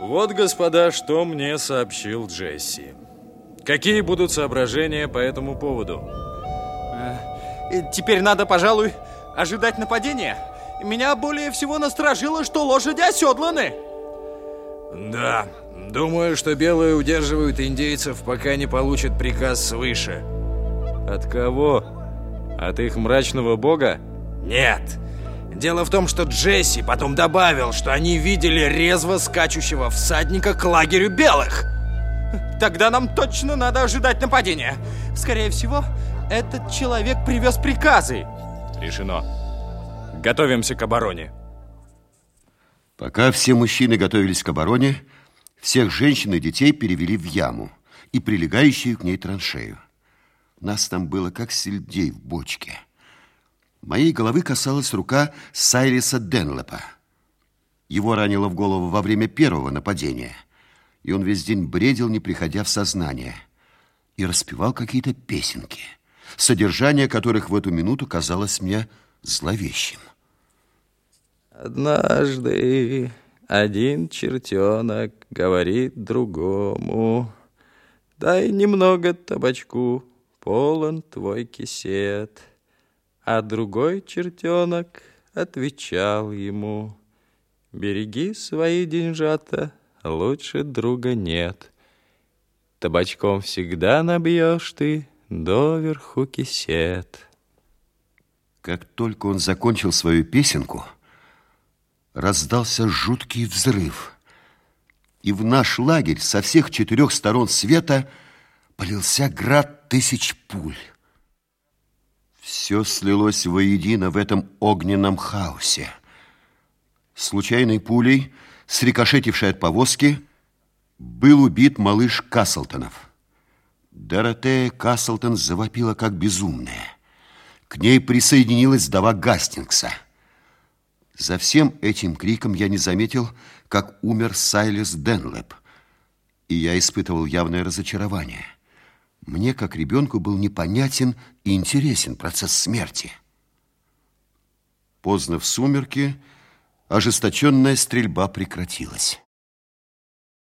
Вот, господа, что мне сообщил Джесси. Какие будут соображения по этому поводу? Э, теперь надо, пожалуй, ожидать нападения. Меня более всего насторожило, что лошади оседланы. Да, думаю, что белые удерживают индейцев, пока не получат приказ свыше. От кого? От их мрачного бога? Нет. Дело в том, что Джесси потом добавил, что они видели резво скачущего всадника к лагерю белых. Тогда нам точно надо ожидать нападения. Скорее всего, этот человек привез приказы. Решено. Готовимся к обороне. Пока все мужчины готовились к обороне, всех женщин и детей перевели в яму и прилегающую к ней траншею. Нас там было как сельдей в бочке. Моей головы касалась рука Сайриса Денлепа. Его ранило в голову во время первого нападения, и он весь день бредил, не приходя в сознание, и распевал какие-то песенки, содержание которых в эту минуту казалось мне зловещим. Однажды один чертенок говорит другому, Дай немного табачку, полон твой кисет. А другой чертенок отвечал ему, Береги свои деньжата, лучше друга нет. Табачком всегда набьешь ты доверху кисет. Как только он закончил свою песенку, раздался жуткий взрыв, и в наш лагерь со всех четырех сторон света полился град тысяч пуль. Все слилось воедино в этом огненном хаосе. Случайной пулей, срикошетившей от повозки, был убит малыш Каслтонов. Доротея Каслтон завопила как безумная. К ней присоединилась вдова Гастингса – за всем этим криком я не заметил, как умер Сайлис Денлэп, и я испытывал явное разочарование. Мне, как ребенку, был непонятен и интересен процесс смерти. Поздно в сумерки ожесточенная стрельба прекратилась.